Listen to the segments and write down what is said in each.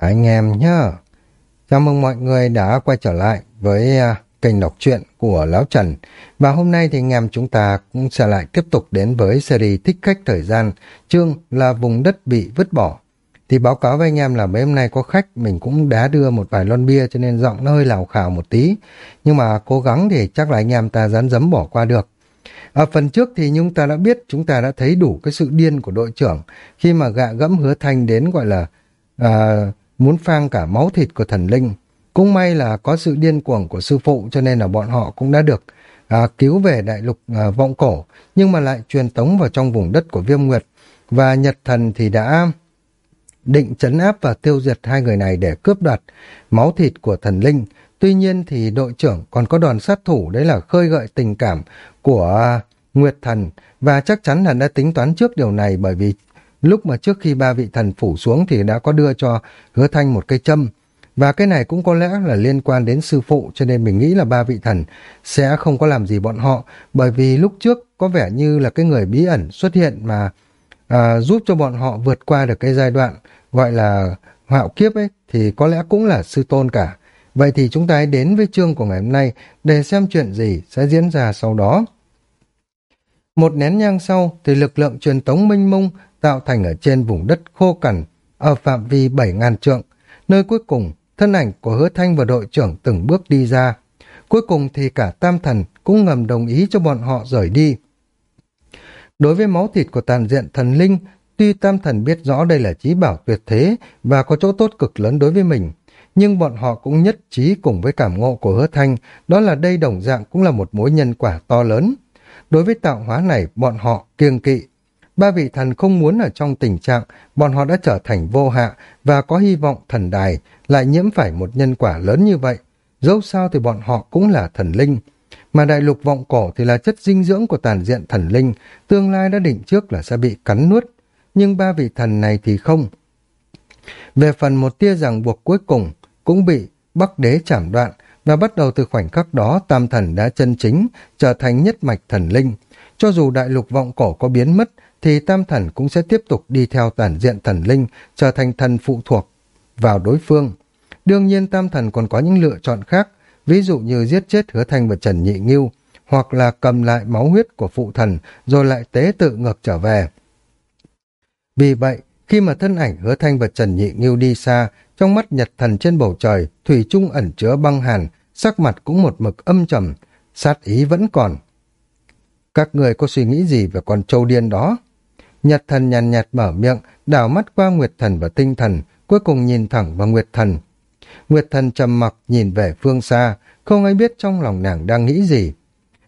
anh em nhá. Chào mừng mọi người đã quay trở lại với uh, kênh đọc truyện của Lão Trần. Và hôm nay thì anh em chúng ta cũng sẽ lại tiếp tục đến với series Thích Khách Thời Gian, chương là vùng đất bị vứt bỏ. Thì báo cáo với anh em là mấy hôm nay có khách, mình cũng đã đưa một vài lon bia cho nên giọng nó hơi lào khảo một tí. Nhưng mà cố gắng thì chắc là anh em ta dán dấm bỏ qua được. Ở phần trước thì chúng ta đã biết, chúng ta đã thấy đủ cái sự điên của đội trưởng khi mà gạ gẫm hứa thanh đến gọi là Uh, muốn phang cả máu thịt của thần linh. Cũng may là có sự điên cuồng của sư phụ cho nên là bọn họ cũng đã được à, cứu về đại lục à, vọng cổ, nhưng mà lại truyền tống vào trong vùng đất của viêm nguyệt. Và Nhật Thần thì đã định chấn áp và tiêu diệt hai người này để cướp đoạt máu thịt của thần linh. Tuy nhiên thì đội trưởng còn có đoàn sát thủ đấy là khơi gợi tình cảm của Nguyệt Thần và chắc chắn là đã tính toán trước điều này bởi vì Lúc mà trước khi ba vị thần phủ xuống thì đã có đưa cho hứa thanh một cây châm. Và cái này cũng có lẽ là liên quan đến sư phụ cho nên mình nghĩ là ba vị thần sẽ không có làm gì bọn họ bởi vì lúc trước có vẻ như là cái người bí ẩn xuất hiện mà à, giúp cho bọn họ vượt qua được cái giai đoạn gọi là hạo kiếp ấy thì có lẽ cũng là sư tôn cả. Vậy thì chúng ta hãy đến với chương của ngày hôm nay để xem chuyện gì sẽ diễn ra sau đó. Một nén nhang sau thì lực lượng truyền tống minh mông tạo thành ở trên vùng đất khô cằn ở phạm vi 7.000 trượng, nơi cuối cùng thân ảnh của hứa thanh và đội trưởng từng bước đi ra. Cuối cùng thì cả tam thần cũng ngầm đồng ý cho bọn họ rời đi. Đối với máu thịt của tàn diện thần linh, tuy tam thần biết rõ đây là trí bảo tuyệt thế và có chỗ tốt cực lớn đối với mình, nhưng bọn họ cũng nhất trí cùng với cảm ngộ của hứa thanh, đó là đây đồng dạng cũng là một mối nhân quả to lớn. Đối với tạo hóa này, bọn họ kiêng kỵ, Ba vị thần không muốn ở trong tình trạng bọn họ đã trở thành vô hạ và có hy vọng thần đài lại nhiễm phải một nhân quả lớn như vậy. Dẫu sao thì bọn họ cũng là thần linh. Mà đại lục vọng cổ thì là chất dinh dưỡng của tàn diện thần linh, tương lai đã định trước là sẽ bị cắn nuốt. Nhưng ba vị thần này thì không. Về phần một tia ràng buộc cuối cùng cũng bị Bắc Đế chảm đoạn và bắt đầu từ khoảnh khắc đó tam thần đã chân chính trở thành nhất mạch thần linh. Cho dù đại lục vọng cổ có biến mất thì tam thần cũng sẽ tiếp tục đi theo tản diện thần linh, trở thành thần phụ thuộc vào đối phương. Đương nhiên tam thần còn có những lựa chọn khác, ví dụ như giết chết hứa thanh và Trần Nhị Nghiêu, hoặc là cầm lại máu huyết của phụ thần rồi lại tế tự ngược trở về. Vì vậy, khi mà thân ảnh hứa thanh và Trần Nhị Nghiêu đi xa, trong mắt nhật thần trên bầu trời, thủy trung ẩn chứa băng hàn, sắc mặt cũng một mực âm trầm, sát ý vẫn còn. Các người có suy nghĩ gì về con trâu điên đó? Nhật thần nhàn nhạt, mở miệng, đảo mắt qua Nguyệt thần và tinh thần, cuối cùng nhìn thẳng vào Nguyệt thần. Nguyệt thần trầm mặc nhìn về phương xa, không ai biết trong lòng nàng đang nghĩ gì.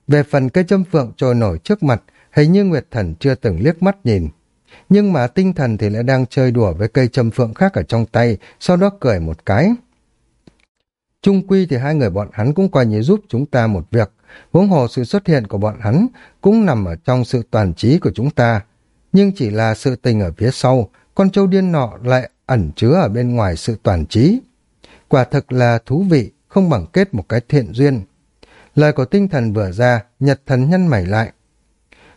Về phần cây châm phượng trôi nổi trước mặt, hình như Nguyệt thần chưa từng liếc mắt nhìn. Nhưng mà tinh thần thì lại đang chơi đùa với cây châm phượng khác ở trong tay, sau đó cười một cái. Trung quy thì hai người bọn hắn cũng coi như giúp chúng ta một việc. Huống hồ sự xuất hiện của bọn hắn cũng nằm ở trong sự toàn trí của chúng ta, nhưng chỉ là sự tình ở phía sau, con trâu điên nọ lại ẩn chứa ở bên ngoài sự toàn trí. Quả thực là thú vị, không bằng kết một cái thiện duyên. Lời của tinh thần vừa ra, nhật thần nhân mảy lại.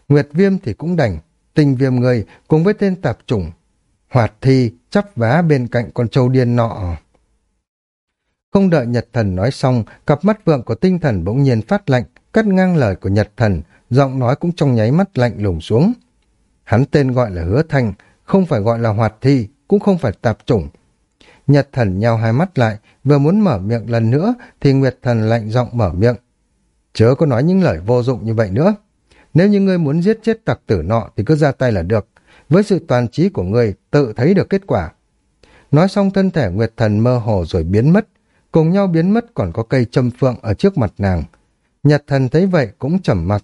Nguyệt viêm thì cũng đành, tình viêm người cùng với tên tạp chủng, hoạt thi chắp vá bên cạnh con trâu điên nọ. Không đợi Nhật Thần nói xong, cặp mắt vượng của tinh thần bỗng nhiên phát lạnh, cắt ngang lời của Nhật Thần, giọng nói cũng trong nháy mắt lạnh lùng xuống. Hắn tên gọi là hứa thanh, không phải gọi là hoạt thi, cũng không phải tạp chủng. Nhật thần nhau hai mắt lại, vừa muốn mở miệng lần nữa, thì Nguyệt thần lạnh giọng mở miệng. Chớ có nói những lời vô dụng như vậy nữa. Nếu như ngươi muốn giết chết tặc tử nọ thì cứ ra tay là được. Với sự toàn trí của ngươi, tự thấy được kết quả. Nói xong thân thể Nguyệt thần mơ hồ rồi biến mất. Cùng nhau biến mất còn có cây châm phượng ở trước mặt nàng. Nhật thần thấy vậy cũng trầm mặc.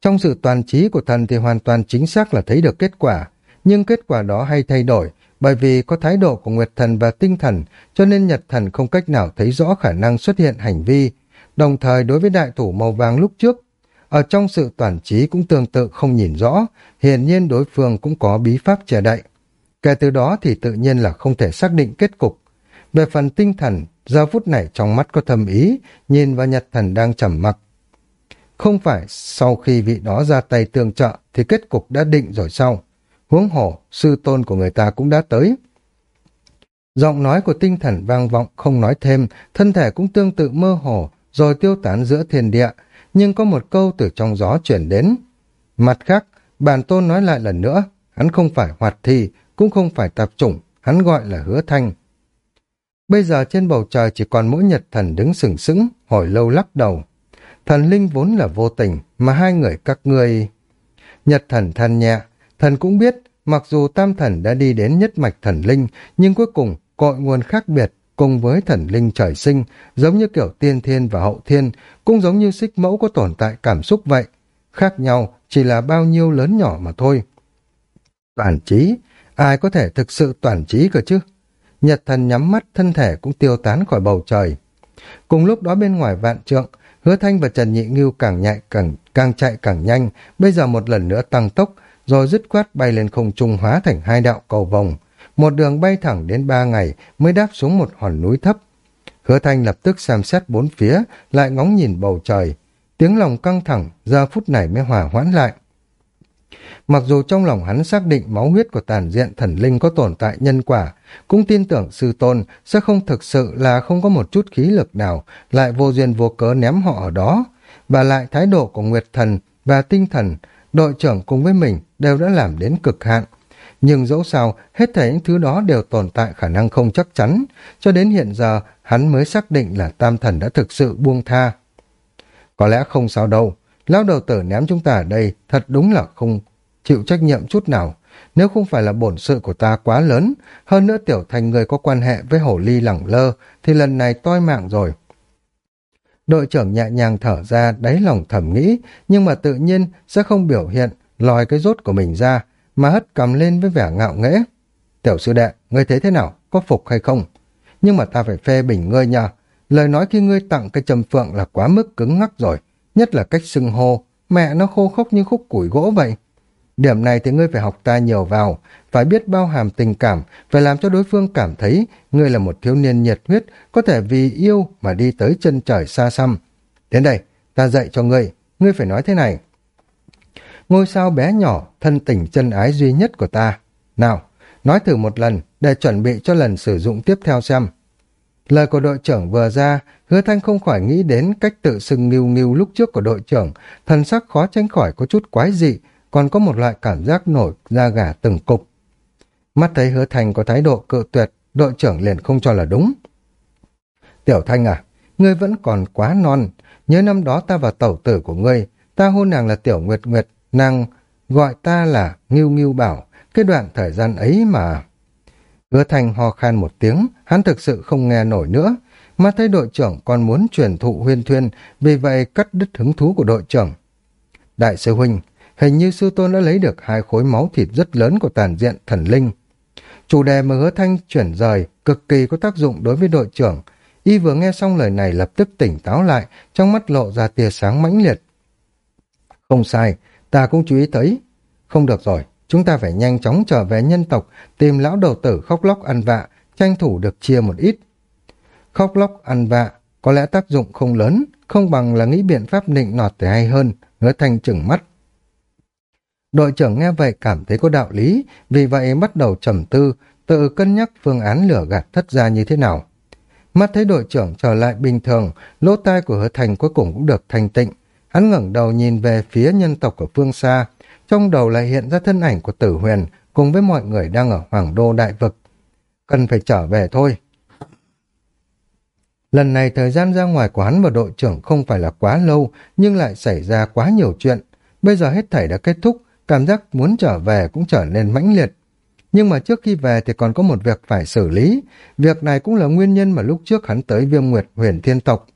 Trong sự toàn trí của thần thì hoàn toàn chính xác là thấy được kết quả, nhưng kết quả đó hay thay đổi, bởi vì có thái độ của Nguyệt Thần và Tinh Thần, cho nên Nhật Thần không cách nào thấy rõ khả năng xuất hiện hành vi. Đồng thời đối với đại thủ màu vàng lúc trước, ở trong sự toàn trí cũng tương tự không nhìn rõ, hiển nhiên đối phương cũng có bí pháp che đậy. Kể từ đó thì tự nhiên là không thể xác định kết cục. Về phần tinh thần, giờ phút này trong mắt có thầm ý, nhìn vào Nhật Thần đang trầm mặc, không phải sau khi vị đó ra tay tương trợ thì kết cục đã định rồi sau. Huống hổ, sư tôn của người ta cũng đã tới. Giọng nói của tinh thần vang vọng không nói thêm, thân thể cũng tương tự mơ hồ, rồi tiêu tán giữa thiên địa, nhưng có một câu từ trong gió chuyển đến. Mặt khác, bản tôn nói lại lần nữa, hắn không phải hoạt thi, cũng không phải tạp chủng, hắn gọi là hứa thanh. Bây giờ trên bầu trời chỉ còn mỗi nhật thần đứng sừng sững, hồi lâu lắc đầu. Thần linh vốn là vô tình, mà hai người các ngươi... Nhật thần than nhẹ, thần cũng biết, mặc dù tam thần đã đi đến nhất mạch thần linh, nhưng cuối cùng cội nguồn khác biệt cùng với thần linh trời sinh, giống như kiểu tiên thiên và hậu thiên, cũng giống như xích mẫu có tồn tại cảm xúc vậy. Khác nhau chỉ là bao nhiêu lớn nhỏ mà thôi. Toàn trí, ai có thể thực sự toàn trí cơ chứ? Nhật thần nhắm mắt thân thể cũng tiêu tán khỏi bầu trời. Cùng lúc đó bên ngoài vạn trượng, hứa thanh và Trần Nhị Ngưu càng nhạy càng, càng chạy càng nhanh, bây giờ một lần nữa tăng tốc, rồi dứt khoát bay lên không trung hóa thành hai đạo cầu vòng. Một đường bay thẳng đến ba ngày mới đáp xuống một hòn núi thấp. Hứa thanh lập tức xem xét bốn phía, lại ngóng nhìn bầu trời. Tiếng lòng căng thẳng, giờ phút này mới hòa hoãn lại. Mặc dù trong lòng hắn xác định máu huyết của tàn diện thần linh có tồn tại nhân quả, cũng tin tưởng sư tôn sẽ không thực sự là không có một chút khí lực nào, lại vô duyên vô cớ ném họ ở đó. Và lại thái độ của Nguyệt Thần và tinh thần, đội trưởng cùng với mình đều đã làm đến cực hạn. Nhưng dẫu sao, hết thảy những thứ đó đều tồn tại khả năng không chắc chắn, cho đến hiện giờ hắn mới xác định là tam thần đã thực sự buông tha. Có lẽ không sao đâu, lão đầu tử ném chúng ta ở đây thật đúng là không chịu trách nhiệm chút nào. Nếu không phải là bổn sự của ta quá lớn, hơn nữa tiểu thành người có quan hệ với hổ ly lẳng lơ, thì lần này toi mạng rồi. Đội trưởng nhẹ nhàng thở ra, đáy lòng thầm nghĩ, nhưng mà tự nhiên sẽ không biểu hiện, lòi cái rốt của mình ra, mà hất cầm lên với vẻ ngạo nghễ. Tiểu sư đệ, ngươi thấy thế nào, có phục hay không? Nhưng mà ta phải phê bình ngươi nha. Lời nói khi ngươi tặng cái trầm phượng là quá mức cứng ngắc rồi, nhất là cách xưng hô, mẹ nó khô khốc như khúc củi gỗ vậy. Điểm này thì ngươi phải học ta nhiều vào, phải biết bao hàm tình cảm, phải làm cho đối phương cảm thấy ngươi là một thiếu niên nhiệt huyết, có thể vì yêu mà đi tới chân trời xa xăm. Đến đây, ta dạy cho ngươi, ngươi phải nói thế này. Ngôi sao bé nhỏ, thân tình chân ái duy nhất của ta. Nào, nói thử một lần để chuẩn bị cho lần sử dụng tiếp theo xem. Lời của đội trưởng vừa ra, hứa thanh không khỏi nghĩ đến cách tự xưng nghiêu nghiêu lúc trước của đội trưởng, thần sắc khó tránh khỏi có chút quái dị, còn có một loại cảm giác nổi da gà từng cục. Mắt thấy hứa thành có thái độ cự tuyệt, đội trưởng liền không cho là đúng. Tiểu thanh à, ngươi vẫn còn quá non, nhớ năm đó ta vào tẩu tử của ngươi, ta hôn nàng là tiểu nguyệt nguyệt, nàng gọi ta là ngưu ngưu bảo, cái đoạn thời gian ấy mà... Hứa thành ho khan một tiếng, hắn thực sự không nghe nổi nữa, mà thấy đội trưởng còn muốn truyền thụ huyên thuyên, vì vậy cắt đứt hứng thú của đội trưởng. Đại sư huynh, Hình như sư tôn đã lấy được hai khối máu thịt rất lớn của tàn diện thần linh. Chủ đề mà hứa thanh chuyển rời cực kỳ có tác dụng đối với đội trưởng. Y vừa nghe xong lời này lập tức tỉnh táo lại, trong mắt lộ ra tia sáng mãnh liệt. Không sai, ta cũng chú ý thấy. Không được rồi, chúng ta phải nhanh chóng trở về nhân tộc, tìm lão đầu tử khóc lóc ăn vạ, tranh thủ được chia một ít. Khóc lóc ăn vạ, có lẽ tác dụng không lớn, không bằng là nghĩ biện pháp nịnh nọt thì hay hơn, hứa thanh chừng mắt. Đội trưởng nghe vậy cảm thấy có đạo lý, vì vậy bắt đầu trầm tư, tự cân nhắc phương án lửa gạt thất ra như thế nào. Mắt thấy đội trưởng trở lại bình thường, lỗ tai của hứa thành cuối cùng cũng được thanh tịnh. Hắn ngẩng đầu nhìn về phía nhân tộc ở phương xa, trong đầu lại hiện ra thân ảnh của tử huyền cùng với mọi người đang ở Hoàng Đô Đại Vực. Cần phải trở về thôi. Lần này thời gian ra ngoài của hắn và đội trưởng không phải là quá lâu, nhưng lại xảy ra quá nhiều chuyện. Bây giờ hết thảy đã kết thúc, cảm giác muốn trở về cũng trở nên mãnh liệt. Nhưng mà trước khi về thì còn có một việc phải xử lý. Việc này cũng là nguyên nhân mà lúc trước hắn tới viêm nguyệt huyền thiên tộc.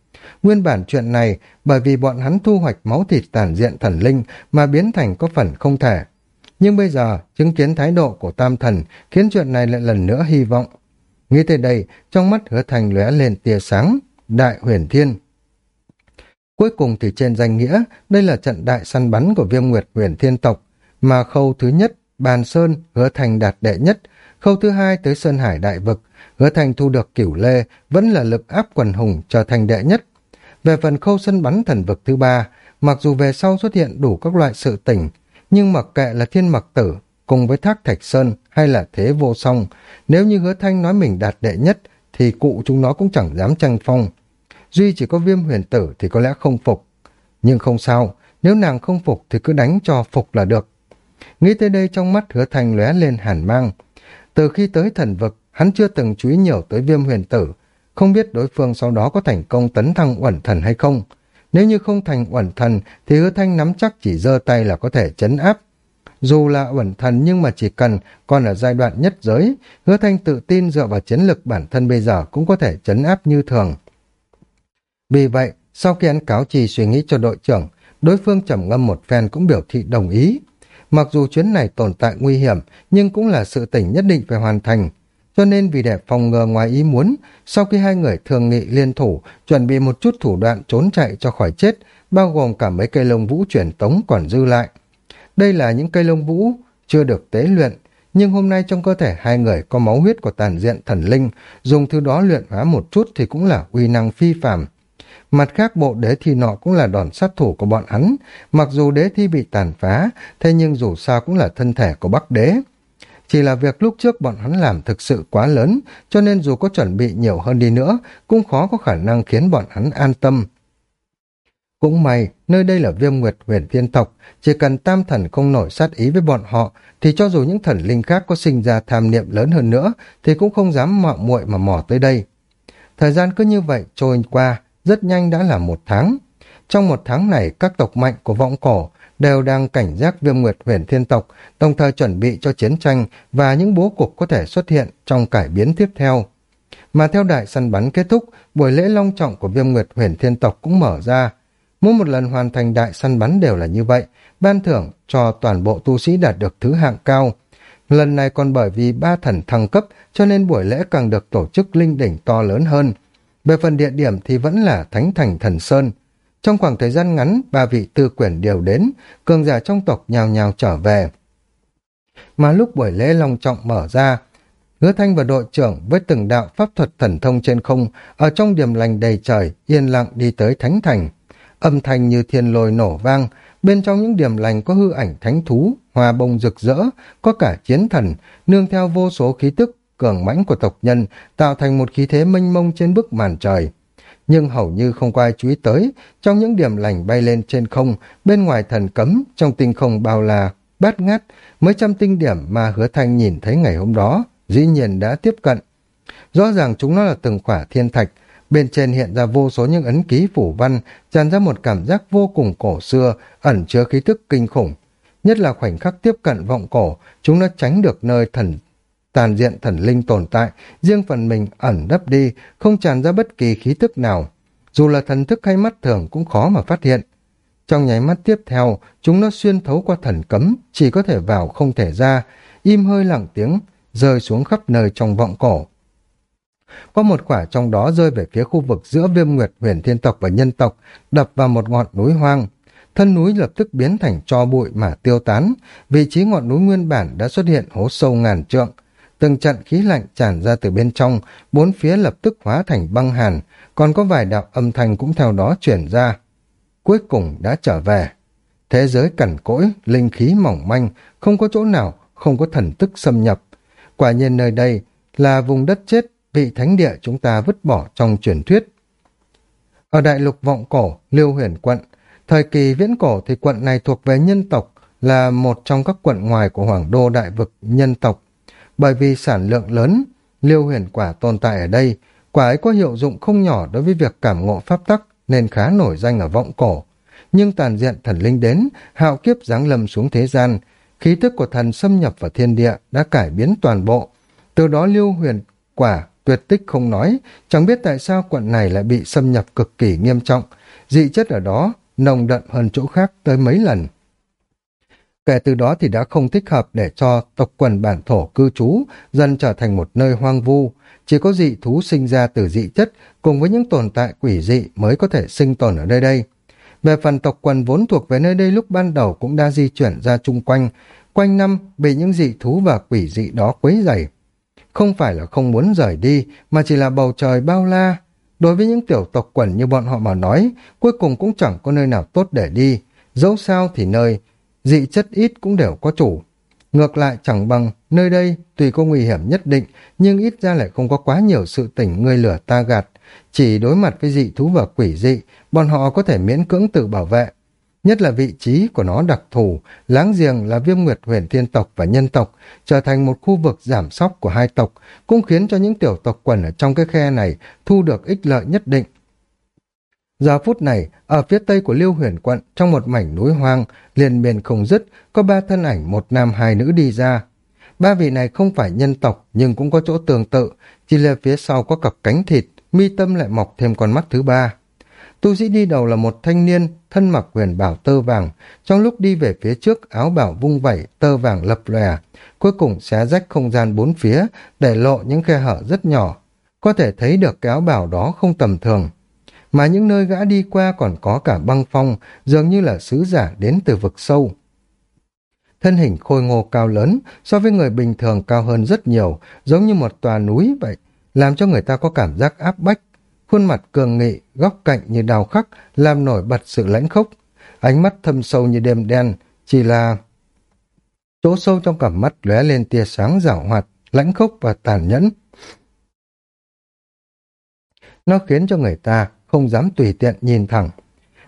Nguyên bản chuyện này bởi vì bọn hắn thu hoạch máu thịt tàn diện thần linh mà biến thành có phần không thể. Nhưng bây giờ, chứng kiến thái độ của tam thần khiến chuyện này lại lần nữa hy vọng. Nghĩ tới đây, trong mắt hứa thành lóe lên tia sáng, đại huyền thiên. Cuối cùng thì trên danh nghĩa, đây là trận đại săn bắn của viêm nguyệt huyền thiên tộc, mà khâu thứ nhất, bàn sơn, hứa thành đạt đệ nhất, khâu thứ hai tới Sơn Hải Đại Vực, hứa thành thu được cửu lê, vẫn là lực áp quần hùng trở thành đệ nhất. Về phần khâu sân bắn thần vực thứ ba, mặc dù về sau xuất hiện đủ các loại sự tỉnh, nhưng mặc kệ là thiên mặc tử, cùng với thác thạch sơn hay là thế vô song. Nếu như hứa thanh nói mình đạt đệ nhất, thì cụ chúng nó cũng chẳng dám tranh phong. Duy chỉ có viêm huyền tử thì có lẽ không phục. Nhưng không sao, nếu nàng không phục thì cứ đánh cho phục là được. Nghĩ tới đây trong mắt hứa thanh lóe lên hàn mang. Từ khi tới thần vực, hắn chưa từng chú ý nhiều tới viêm huyền tử, không biết đối phương sau đó có thành công tấn thăng uẩn thần hay không. Nếu như không thành uẩn thần thì hứa thanh nắm chắc chỉ giơ tay là có thể chấn áp. Dù là uẩn thần nhưng mà chỉ cần còn ở giai đoạn nhất giới, hứa thanh tự tin dựa vào chiến lực bản thân bây giờ cũng có thể chấn áp như thường. Vì vậy, sau khi hắn cáo trì suy nghĩ cho đội trưởng, đối phương trầm ngâm một phen cũng biểu thị đồng ý. Mặc dù chuyến này tồn tại nguy hiểm, nhưng cũng là sự tỉnh nhất định phải hoàn thành. Cho nên vì để phòng ngừa ngoài ý muốn, sau khi hai người thường nghị liên thủ, chuẩn bị một chút thủ đoạn trốn chạy cho khỏi chết, bao gồm cả mấy cây lông vũ chuyển tống còn dư lại. Đây là những cây lông vũ chưa được tế luyện, nhưng hôm nay trong cơ thể hai người có máu huyết của tàn diện thần linh, dùng thứ đó luyện hóa một chút thì cũng là uy năng phi phàm. Mặt khác bộ đế thi nọ cũng là đòn sát thủ của bọn hắn, mặc dù đế thi bị tàn phá, thế nhưng dù sao cũng là thân thể của bắc đế. Chỉ là việc lúc trước bọn hắn làm thực sự quá lớn, cho nên dù có chuẩn bị nhiều hơn đi nữa, cũng khó có khả năng khiến bọn hắn an tâm. Cũng may, nơi đây là viêm nguyệt huyền thiên tộc, chỉ cần tam thần không nổi sát ý với bọn họ, thì cho dù những thần linh khác có sinh ra tham niệm lớn hơn nữa, thì cũng không dám mạo muội mà mò tới đây. Thời gian cứ như vậy trôi qua, rất nhanh đã là một tháng. Trong một tháng này, các tộc mạnh của vọng cổ đều đang cảnh giác viêm nguyệt huyền thiên tộc, đồng thời chuẩn bị cho chiến tranh và những bố cục có thể xuất hiện trong cải biến tiếp theo. Mà theo đại săn bắn kết thúc, buổi lễ long trọng của viêm nguyệt huyền thiên tộc cũng mở ra. Mỗi một lần hoàn thành đại săn bắn đều là như vậy, ban thưởng cho toàn bộ tu sĩ đạt được thứ hạng cao. Lần này còn bởi vì ba thần thăng cấp cho nên buổi lễ càng được tổ chức linh đỉnh to lớn hơn. Về phần địa điểm thì vẫn là Thánh Thành Thần Sơn. Trong khoảng thời gian ngắn, ba vị tư quyển đều đến, cường giả trong tộc nhào nhào trở về. Mà lúc buổi lễ long trọng mở ra, Hứa Thanh và đội trưởng với từng đạo pháp thuật thần thông trên không, ở trong điểm lành đầy trời, yên lặng đi tới Thánh Thành. Âm thanh như thiên lôi nổ vang, bên trong những điểm lành có hư ảnh thánh thú, hoa bông rực rỡ, có cả chiến thần, nương theo vô số khí tức cường mãnh của tộc nhân, tạo thành một khí thế mênh mông trên bức màn trời. Nhưng hầu như không có ai chú ý tới, trong những điểm lành bay lên trên không, bên ngoài thần cấm, trong tinh không bao la, bát ngát, mấy trăm tinh điểm mà hứa thanh nhìn thấy ngày hôm đó, dĩ nhiên đã tiếp cận. Rõ ràng chúng nó là từng khỏa thiên thạch, bên trên hiện ra vô số những ấn ký phủ văn, tràn ra một cảm giác vô cùng cổ xưa, ẩn chứa khí thức kinh khủng. Nhất là khoảnh khắc tiếp cận vọng cổ, chúng nó tránh được nơi thần tàn diện thần linh tồn tại, riêng phần mình ẩn đắp đi, không tràn ra bất kỳ khí tức nào. Dù là thần thức hay mắt thường cũng khó mà phát hiện. Trong nháy mắt tiếp theo, chúng nó xuyên thấu qua thần cấm, chỉ có thể vào không thể ra, im hơi lặng tiếng, rơi xuống khắp nơi trong vọng cổ. Có một quả trong đó rơi về phía khu vực giữa viêm nguyệt huyền thiên tộc và nhân tộc, đập vào một ngọn núi hoang. Thân núi lập tức biến thành cho bụi mà tiêu tán, vị trí ngọn núi nguyên bản đã xuất hiện hố sâu ngàn trượng, từng trận khí lạnh tràn ra từ bên trong, bốn phía lập tức hóa thành băng hàn, còn có vài đạo âm thanh cũng theo đó chuyển ra. Cuối cùng đã trở về. Thế giới cằn cỗi, linh khí mỏng manh, không có chỗ nào, không có thần tức xâm nhập. Quả nhiên nơi đây là vùng đất chết, vị thánh địa chúng ta vứt bỏ trong truyền thuyết. Ở đại lục vọng cổ, liêu huyền quận, thời kỳ viễn cổ thì quận này thuộc về nhân tộc, là một trong các quận ngoài của hoàng đô đại vực nhân tộc bởi vì sản lượng lớn, liêu huyền quả tồn tại ở đây, quả ấy có hiệu dụng không nhỏ đối với việc cảm ngộ pháp tắc nên khá nổi danh ở vọng cổ. Nhưng tàn diện thần linh đến, hạo kiếp giáng lâm xuống thế gian, khí tức của thần xâm nhập vào thiên địa đã cải biến toàn bộ. Từ đó liêu huyền quả tuyệt tích không nói, chẳng biết tại sao quận này lại bị xâm nhập cực kỳ nghiêm trọng, dị chất ở đó nồng đậm hơn chỗ khác tới mấy lần. Kể từ đó thì đã không thích hợp để cho tộc quần bản thổ cư trú dần trở thành một nơi hoang vu. Chỉ có dị thú sinh ra từ dị chất cùng với những tồn tại quỷ dị mới có thể sinh tồn ở nơi đây. Về phần tộc quần vốn thuộc về nơi đây lúc ban đầu cũng đã di chuyển ra chung quanh, quanh năm bị những dị thú và quỷ dị đó quấy rầy. Không phải là không muốn rời đi, mà chỉ là bầu trời bao la. Đối với những tiểu tộc quần như bọn họ mà nói, cuối cùng cũng chẳng có nơi nào tốt để đi. Dẫu sao thì nơi dị chất ít cũng đều có chủ. Ngược lại chẳng bằng, nơi đây tuy có nguy hiểm nhất định, nhưng ít ra lại không có quá nhiều sự tỉnh người lửa ta gạt. Chỉ đối mặt với dị thú và quỷ dị, bọn họ có thể miễn cưỡng tự bảo vệ. Nhất là vị trí của nó đặc thù, láng giềng là viêm nguyệt huyền thiên tộc và nhân tộc, trở thành một khu vực giảm sóc của hai tộc, cũng khiến cho những tiểu tộc quần ở trong cái khe này thu được ích lợi nhất định. Giờ phút này, ở phía tây của Liêu Huyền quận, trong một mảnh núi hoang, liền miền không dứt, có ba thân ảnh một nam hai nữ đi ra. Ba vị này không phải nhân tộc, nhưng cũng có chỗ tương tự, chỉ là phía sau có cặp cánh thịt, mi tâm lại mọc thêm con mắt thứ ba. Tu sĩ đi đầu là một thanh niên, thân mặc huyền bảo tơ vàng, trong lúc đi về phía trước áo bảo vung vẩy, tơ vàng lập lòe, cuối cùng xé rách không gian bốn phía, để lộ những khe hở rất nhỏ. Có thể thấy được cái áo bảo đó không tầm thường mà những nơi gã đi qua còn có cả băng phong, dường như là sứ giả đến từ vực sâu. Thân hình khôi ngô cao lớn, so với người bình thường cao hơn rất nhiều, giống như một tòa núi vậy, làm cho người ta có cảm giác áp bách. Khuôn mặt cường nghị, góc cạnh như đào khắc, làm nổi bật sự lãnh khốc. Ánh mắt thâm sâu như đêm đen, chỉ là... Chỗ sâu trong cặp mắt lóe lên tia sáng rảo hoạt, lãnh khốc và tàn nhẫn. Nó khiến cho người ta không dám tùy tiện nhìn thẳng.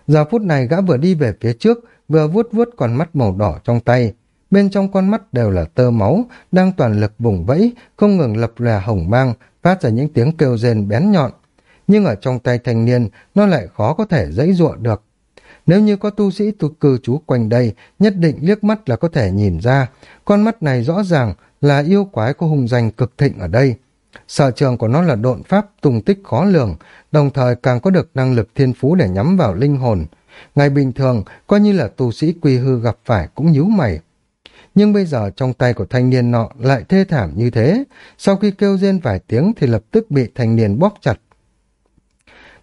Giờ phút này gã vừa đi về phía trước, vừa vuốt vuốt con mắt màu đỏ trong tay. Bên trong con mắt đều là tơ máu, đang toàn lực vùng vẫy, không ngừng lập lè hồng mang, phát ra những tiếng kêu rên bén nhọn. Nhưng ở trong tay thanh niên, nó lại khó có thể dãy dụa được. Nếu như có tu sĩ tu cư trú quanh đây, nhất định liếc mắt là có thể nhìn ra, con mắt này rõ ràng là yêu quái có hung danh cực thịnh ở đây. Sở trường của nó là độn pháp tung tích khó lường, đồng thời càng có được năng lực thiên phú để nhắm vào linh hồn. Ngày bình thường, coi như là tu sĩ quy hư gặp phải cũng nhíu mày. Nhưng bây giờ trong tay của thanh niên nọ lại thê thảm như thế, sau khi kêu rên vài tiếng thì lập tức bị thanh niên bóp chặt.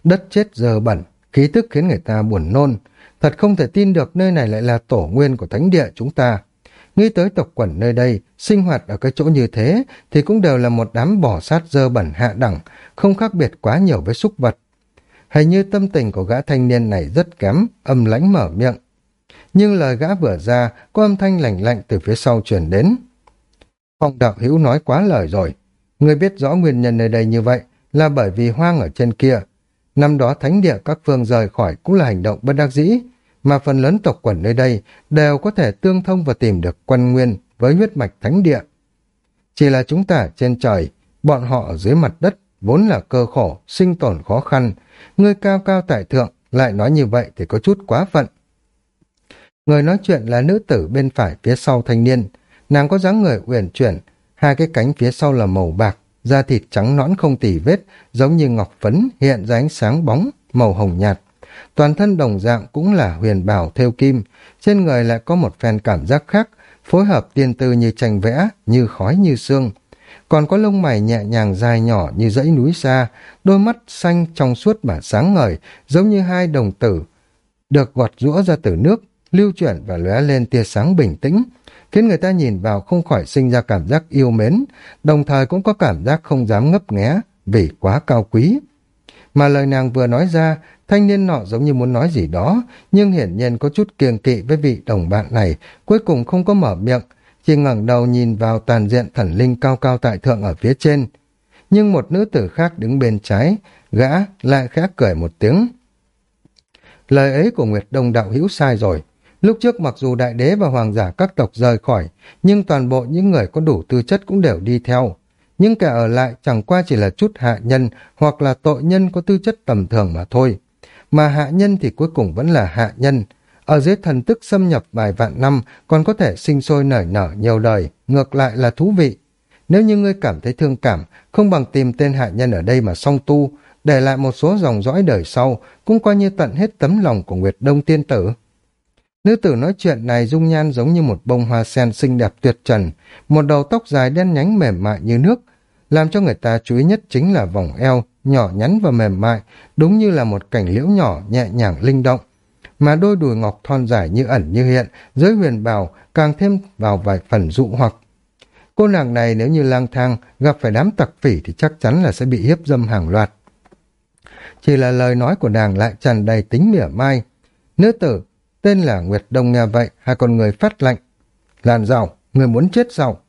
Đất chết giờ bẩn, khí tức khiến người ta buồn nôn. Thật không thể tin được nơi này lại là tổ nguyên của thánh địa chúng ta. Nghĩ tới tộc quần nơi đây, sinh hoạt ở cái chỗ như thế thì cũng đều là một đám bỏ sát dơ bẩn hạ đẳng, không khác biệt quá nhiều với súc vật. Hình như tâm tình của gã thanh niên này rất kém, âm lãnh mở miệng. Nhưng lời gã vừa ra, có âm thanh lạnh lạnh từ phía sau truyền đến. Phong đạo hữu nói quá lời rồi. Người biết rõ nguyên nhân nơi đây như vậy là bởi vì hoang ở trên kia. Năm đó thánh địa các phương rời khỏi cũng là hành động bất đắc dĩ, mà phần lớn tộc quần nơi đây đều có thể tương thông và tìm được quan nguyên với huyết mạch thánh địa. Chỉ là chúng ta trên trời, bọn họ ở dưới mặt đất vốn là cơ khổ, sinh tồn khó khăn. Người cao cao tại thượng lại nói như vậy thì có chút quá phận. Người nói chuyện là nữ tử bên phải phía sau thanh niên. Nàng có dáng người uyển chuyển, hai cái cánh phía sau là màu bạc, da thịt trắng nõn không tỉ vết, giống như ngọc phấn hiện ra ánh sáng bóng, màu hồng nhạt toàn thân đồng dạng cũng là huyền bảo theo kim, trên người lại có một phen cảm giác khác, phối hợp tiên tư như tranh vẽ, như khói như xương. Còn có lông mày nhẹ nhàng dài nhỏ như dãy núi xa, đôi mắt xanh trong suốt mà sáng ngời, giống như hai đồng tử, được gọt rũa ra từ nước, lưu chuyển và lóe lên tia sáng bình tĩnh, khiến người ta nhìn vào không khỏi sinh ra cảm giác yêu mến, đồng thời cũng có cảm giác không dám ngấp nghé vì quá cao quý. Mà lời nàng vừa nói ra Thanh niên nọ giống như muốn nói gì đó, nhưng hiển nhiên có chút kiêng kỵ với vị đồng bạn này, cuối cùng không có mở miệng, chỉ ngẩng đầu nhìn vào toàn diện thần linh cao cao tại thượng ở phía trên. Nhưng một nữ tử khác đứng bên trái, gã lại khẽ cười một tiếng. Lời ấy của Nguyệt Đông Đạo hữu sai rồi. Lúc trước mặc dù đại đế và hoàng giả các tộc rời khỏi, nhưng toàn bộ những người có đủ tư chất cũng đều đi theo. Nhưng kẻ ở lại chẳng qua chỉ là chút hạ nhân hoặc là tội nhân có tư chất tầm thường mà thôi mà hạ nhân thì cuối cùng vẫn là hạ nhân. Ở dưới thần tức xâm nhập vài vạn năm còn có thể sinh sôi nảy nở nhiều đời, ngược lại là thú vị. Nếu như ngươi cảm thấy thương cảm, không bằng tìm tên hạ nhân ở đây mà song tu, để lại một số dòng dõi đời sau, cũng coi như tận hết tấm lòng của Nguyệt Đông Tiên Tử. Nữ tử nói chuyện này dung nhan giống như một bông hoa sen xinh đẹp tuyệt trần, một đầu tóc dài đen nhánh mềm mại như nước, làm cho người ta chú ý nhất chính là vòng eo, nhỏ nhắn và mềm mại, đúng như là một cảnh liễu nhỏ nhẹ nhàng linh động. Mà đôi đùi ngọc thon dài như ẩn như hiện, dưới huyền bào càng thêm vào vài phần dụ hoặc. Cô nàng này nếu như lang thang, gặp phải đám tặc phỉ thì chắc chắn là sẽ bị hiếp dâm hàng loạt. Chỉ là lời nói của nàng lại tràn đầy tính mỉa mai. Nữ tử, tên là Nguyệt Đông nghe vậy, hai con người phát lạnh. làn rào, người muốn chết sao?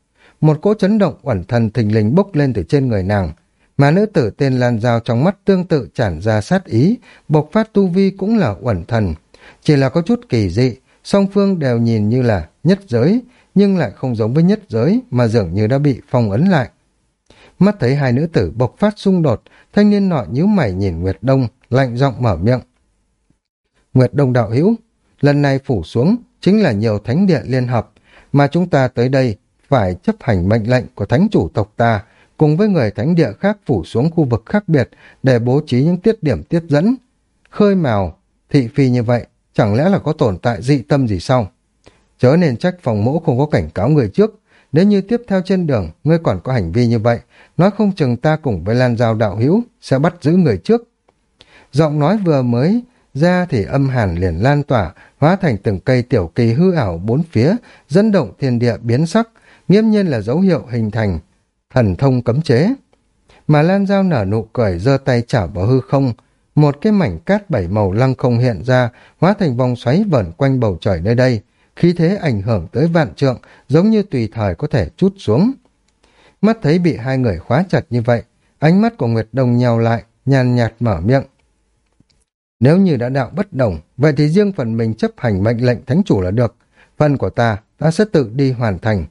Một cỗ chấn động uẩn thần thình lình bốc lên từ trên người nàng, mà nữ tử tên Lan dao trong mắt tương tự tràn ra sát ý, bộc phát tu vi cũng là uẩn thần. Chỉ là có chút kỳ dị, song phương đều nhìn như là nhất giới, nhưng lại không giống với nhất giới mà dường như đã bị phong ấn lại. Mắt thấy hai nữ tử bộc phát xung đột, thanh niên nọ nhíu mày nhìn Nguyệt Đông, lạnh giọng mở miệng. Nguyệt Đông đạo hữu, lần này phủ xuống chính là nhiều thánh địa liên hợp, mà chúng ta tới đây phải chấp hành mệnh lệnh của thánh chủ tộc ta, cùng với người thánh địa khác phủ xuống khu vực khác biệt để bố trí những tiết điểm tiếp dẫn. Khơi mào, thị phi như vậy, chẳng lẽ là có tồn tại dị tâm gì sao? Chớ nên trách phòng mẫu không có cảnh cáo người trước, nếu như tiếp theo trên đường, ngươi còn có hành vi như vậy, nói không chừng ta cùng với Lan Giao đạo hữu sẽ bắt giữ người trước. Giọng nói vừa mới ra thì âm hàn liền lan tỏa, hóa thành từng cây tiểu kỳ hư ảo bốn phía, dẫn động thiên địa biến sắc, nghiêm nhiên là dấu hiệu hình thành thần thông cấm chế. Mà Lan Giao nở nụ cười giơ tay chảo vào hư không, một cái mảnh cát bảy màu lăng không hiện ra, hóa thành vòng xoáy vẩn quanh bầu trời nơi đây, khí thế ảnh hưởng tới vạn trượng, giống như tùy thời có thể chút xuống. Mắt thấy bị hai người khóa chặt như vậy, ánh mắt của Nguyệt Đông nhào lại, nhàn nhạt mở miệng. Nếu như đã đạo bất đồng, vậy thì riêng phần mình chấp hành mệnh lệnh thánh chủ là được. Phần của ta, ta sẽ tự đi hoàn thành.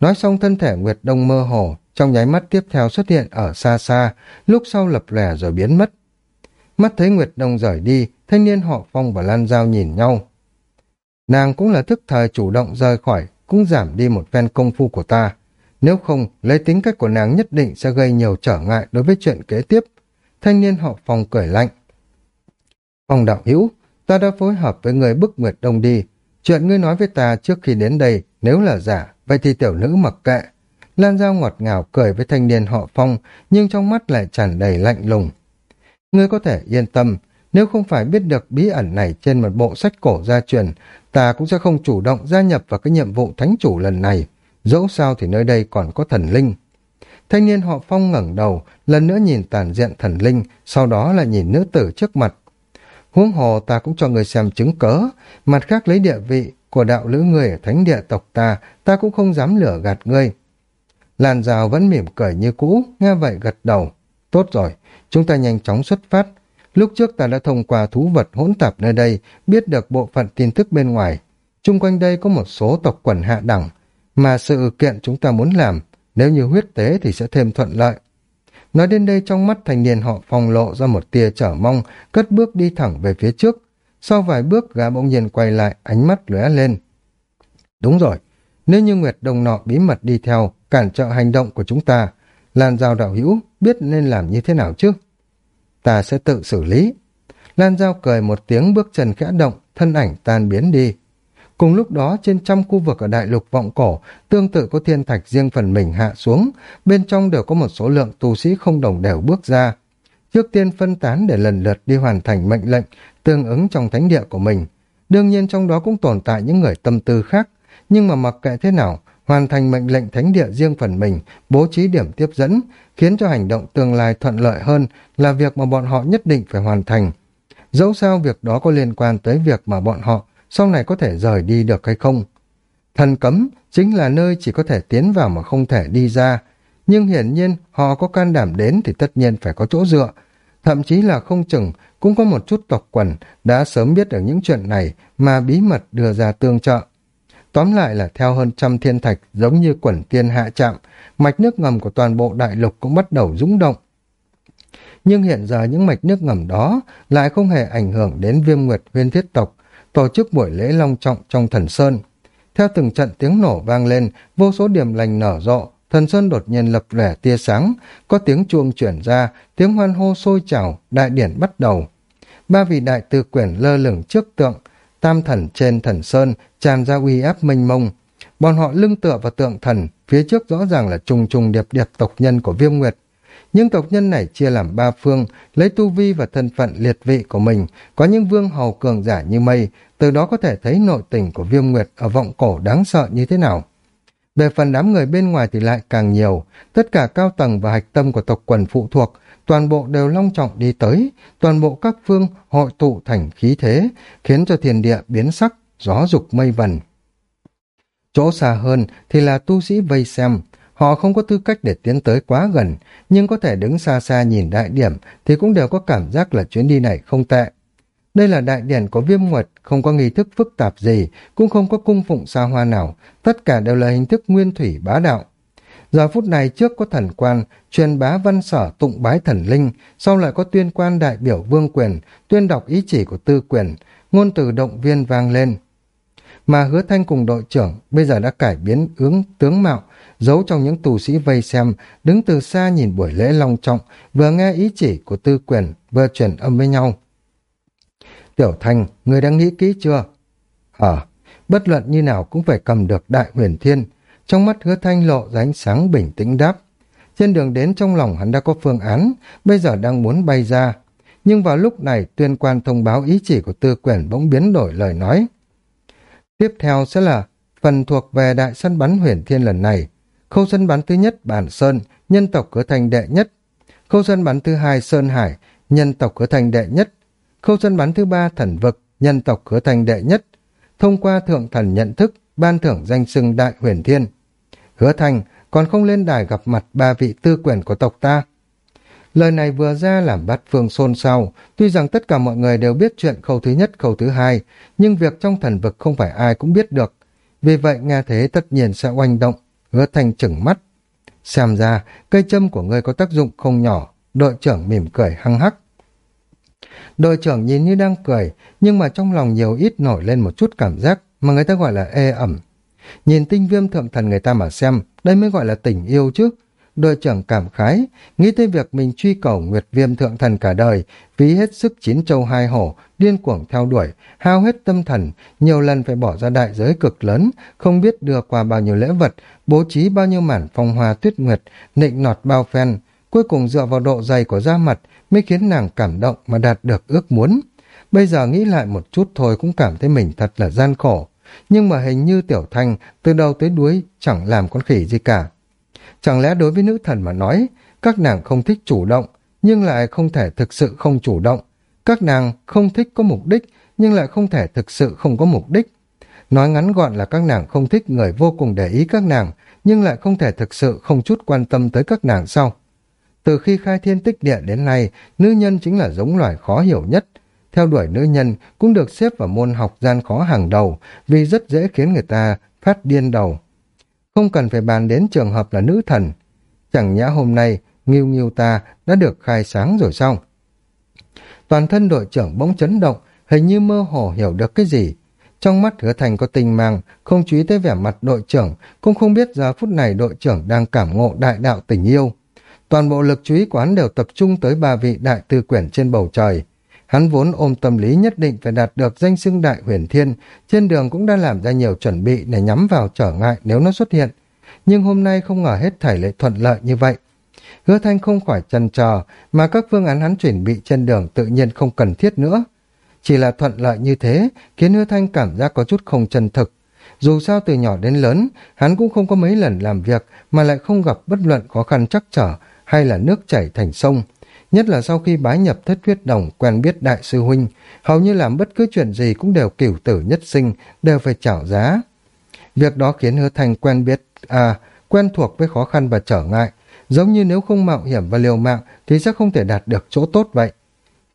Nói xong thân thể Nguyệt Đông mơ hồ, trong nháy mắt tiếp theo xuất hiện ở xa xa, lúc sau lập lẻ rồi biến mất. Mắt thấy Nguyệt Đông rời đi, thanh niên họ Phong và Lan Giao nhìn nhau. Nàng cũng là thức thời chủ động rời khỏi, cũng giảm đi một phen công phu của ta. Nếu không, lấy tính cách của nàng nhất định sẽ gây nhiều trở ngại đối với chuyện kế tiếp. Thanh niên họ Phong cười lạnh. Phong đạo hữu, ta đã phối hợp với người bức Nguyệt Đông đi. Chuyện ngươi nói với ta trước khi đến đây, nếu là giả, vậy thì tiểu nữ mặc kệ. Lan Giao ngọt ngào cười với thanh niên họ Phong, nhưng trong mắt lại tràn đầy lạnh lùng. Ngươi có thể yên tâm, nếu không phải biết được bí ẩn này trên một bộ sách cổ gia truyền, ta cũng sẽ không chủ động gia nhập vào cái nhiệm vụ thánh chủ lần này. Dẫu sao thì nơi đây còn có thần linh. Thanh niên họ Phong ngẩng đầu, lần nữa nhìn tàn diện thần linh, sau đó là nhìn nữ tử trước mặt. Huống hồ ta cũng cho người xem chứng cớ, mặt khác lấy địa vị của đạo lữ người ở thánh địa tộc ta, ta cũng không dám lửa gạt ngươi. Làn rào vẫn mỉm cười như cũ, nghe vậy gật đầu. Tốt rồi, chúng ta nhanh chóng xuất phát. Lúc trước ta đã thông qua thú vật hỗn tạp nơi đây, biết được bộ phận tin tức bên ngoài. Trung quanh đây có một số tộc quần hạ đẳng, mà sự kiện chúng ta muốn làm, nếu như huyết tế thì sẽ thêm thuận lợi. Nói đến đây trong mắt thanh niên họ phòng lộ ra một tia trở mong, cất bước đi thẳng về phía trước. Sau vài bước gã bỗng nhiên quay lại, ánh mắt lóe lên. Đúng rồi, nếu như Nguyệt Đồng nọ bí mật đi theo, cản trợ hành động của chúng ta, Lan Giao đạo hữu biết nên làm như thế nào chứ? Ta sẽ tự xử lý. Lan Giao cười một tiếng bước chân khẽ động, thân ảnh tan biến đi. Cùng lúc đó trên trăm khu vực ở đại lục vọng cổ tương tự có thiên thạch riêng phần mình hạ xuống, bên trong đều có một số lượng tu sĩ không đồng đều bước ra. Trước tiên phân tán để lần lượt đi hoàn thành mệnh lệnh tương ứng trong thánh địa của mình. Đương nhiên trong đó cũng tồn tại những người tâm tư khác, nhưng mà mặc kệ thế nào, hoàn thành mệnh lệnh thánh địa riêng phần mình, bố trí điểm tiếp dẫn, khiến cho hành động tương lai thuận lợi hơn là việc mà bọn họ nhất định phải hoàn thành. Dẫu sao việc đó có liên quan tới việc mà bọn họ sau này có thể rời đi được hay không. Thần cấm chính là nơi chỉ có thể tiến vào mà không thể đi ra, nhưng hiển nhiên họ có can đảm đến thì tất nhiên phải có chỗ dựa, thậm chí là không chừng cũng có một chút tộc quần đã sớm biết được những chuyện này mà bí mật đưa ra tương trợ. Tóm lại là theo hơn trăm thiên thạch giống như quần tiên hạ chạm, mạch nước ngầm của toàn bộ đại lục cũng bắt đầu rúng động. Nhưng hiện giờ những mạch nước ngầm đó lại không hề ảnh hưởng đến viêm nguyệt huyên thiết tộc, tổ chức buổi lễ long trọng trong thần sơn. Theo từng trận tiếng nổ vang lên, vô số điểm lành nở rộ, thần sơn đột nhiên lập lẻ tia sáng, có tiếng chuông chuyển ra, tiếng hoan hô sôi trào, đại điển bắt đầu. Ba vị đại tư quyển lơ lửng trước tượng, tam thần trên thần sơn tràn ra uy áp mênh mông. Bọn họ lưng tựa vào tượng thần, phía trước rõ ràng là trùng trùng điệp điệp tộc nhân của viêm nguyệt. Nhưng tộc nhân này chia làm ba phương, lấy tu vi và thân phận liệt vị của mình, có những vương hầu cường giả như mây, từ đó có thể thấy nội tình của viêm nguyệt ở vọng cổ đáng sợ như thế nào. Về phần đám người bên ngoài thì lại càng nhiều, tất cả cao tầng và hạch tâm của tộc quần phụ thuộc, toàn bộ đều long trọng đi tới, toàn bộ các phương hội tụ thành khí thế, khiến cho thiên địa biến sắc, gió dục mây vần. Chỗ xa hơn thì là tu sĩ vây xem, họ không có tư cách để tiến tới quá gần, nhưng có thể đứng xa xa nhìn đại điểm thì cũng đều có cảm giác là chuyến đi này không tệ. Đây là đại điển của viêm nguyệt, không có nghi thức phức tạp gì, cũng không có cung phụng xa hoa nào, tất cả đều là hình thức nguyên thủy bá đạo. Giờ phút này trước có thần quan, truyền bá văn sở tụng bái thần linh, sau lại có tuyên quan đại biểu vương quyền, tuyên đọc ý chỉ của tư quyền, ngôn từ động viên vang lên. Mà hứa thanh cùng đội trưởng bây giờ đã cải biến ứng tướng mạo, giấu trong những tù sĩ vây xem, đứng từ xa nhìn buổi lễ long trọng, vừa nghe ý chỉ của tư quyền, vừa truyền âm với nhau. Tiểu Thanh, người đang nghĩ kỹ chưa? Hả? bất luận như nào cũng phải cầm được đại huyền thiên. Trong mắt hứa thanh lộ ra ánh sáng bình tĩnh đáp. Trên đường đến trong lòng hắn đã có phương án, bây giờ đang muốn bay ra. Nhưng vào lúc này tuyên quan thông báo ý chỉ của tư quyển bỗng biến đổi lời nói. Tiếp theo sẽ là phần thuộc về đại sân bắn huyền thiên lần này. Khâu sân bắn thứ nhất Bản Sơn, nhân tộc cửa thành đệ nhất. Khâu sân bắn thứ hai Sơn Hải, nhân tộc cửa thành đệ nhất khâu săn bắn thứ ba thần vực, nhân tộc hứa thành đệ nhất, thông qua thượng thần nhận thức, ban thưởng danh xưng đại huyền thiên. Hứa thành còn không lên đài gặp mặt ba vị tư quyền của tộc ta. Lời này vừa ra làm bát phương xôn xao, tuy rằng tất cả mọi người đều biết chuyện khâu thứ nhất, khâu thứ hai, nhưng việc trong thần vực không phải ai cũng biết được. Vì vậy nghe thế tất nhiên sẽ oanh động, hứa thành chừng mắt. Xem ra, cây châm của ngươi có tác dụng không nhỏ, đội trưởng mỉm cười hăng hắc. Đội trưởng nhìn như đang cười, nhưng mà trong lòng nhiều ít nổi lên một chút cảm giác mà người ta gọi là ê ẩm. Nhìn tinh viêm thượng thần người ta mà xem, đây mới gọi là tình yêu chứ. Đội trưởng cảm khái, nghĩ tới việc mình truy cầu nguyệt viêm thượng thần cả đời, phí hết sức chín châu hai hổ, điên cuồng theo đuổi, hao hết tâm thần, nhiều lần phải bỏ ra đại giới cực lớn, không biết đưa qua bao nhiêu lễ vật, bố trí bao nhiêu mản phong hoa tuyết nguyệt, nịnh nọt bao phen, cuối cùng dựa vào độ dày của da mặt mới khiến nàng cảm động mà đạt được ước muốn. Bây giờ nghĩ lại một chút thôi cũng cảm thấy mình thật là gian khổ. Nhưng mà hình như Tiểu Thanh từ đầu tới đuối chẳng làm con khỉ gì cả. Chẳng lẽ đối với nữ thần mà nói, các nàng không thích chủ động, nhưng lại không thể thực sự không chủ động. Các nàng không thích có mục đích, nhưng lại không thể thực sự không có mục đích. Nói ngắn gọn là các nàng không thích người vô cùng để ý các nàng, nhưng lại không thể thực sự không chút quan tâm tới các nàng sau. Từ khi khai thiên tích địa đến nay, nữ nhân chính là giống loài khó hiểu nhất. Theo đuổi nữ nhân cũng được xếp vào môn học gian khó hàng đầu vì rất dễ khiến người ta phát điên đầu. Không cần phải bàn đến trường hợp là nữ thần. Chẳng nhã hôm nay, nghiêu nghiêu ta đã được khai sáng rồi xong. Toàn thân đội trưởng bỗng chấn động, hình như mơ hồ hiểu được cái gì. Trong mắt hứa thành có tình mang, không chú ý tới vẻ mặt đội trưởng, cũng không biết giờ phút này đội trưởng đang cảm ngộ đại đạo tình yêu. Toàn bộ lực chú ý của hắn đều tập trung tới ba vị đại tư quyển trên bầu trời. Hắn vốn ôm tâm lý nhất định phải đạt được danh xưng đại huyền thiên, trên đường cũng đã làm ra nhiều chuẩn bị để nhắm vào trở ngại nếu nó xuất hiện. Nhưng hôm nay không ngờ hết thảy lại thuận lợi như vậy. Hứa thanh không khỏi chần chờ, mà các phương án hắn chuẩn bị trên đường tự nhiên không cần thiết nữa. Chỉ là thuận lợi như thế, khiến hứa thanh cảm giác có chút không chân thực. Dù sao từ nhỏ đến lớn, hắn cũng không có mấy lần làm việc mà lại không gặp bất luận khó khăn chắc trở hay là nước chảy thành sông. Nhất là sau khi bái nhập thất huyết đồng quen biết đại sư huynh, hầu như làm bất cứ chuyện gì cũng đều cửu tử nhất sinh, đều phải trả giá. Việc đó khiến hứa thành quen biết, à, quen thuộc với khó khăn và trở ngại, giống như nếu không mạo hiểm và liều mạng thì sẽ không thể đạt được chỗ tốt vậy.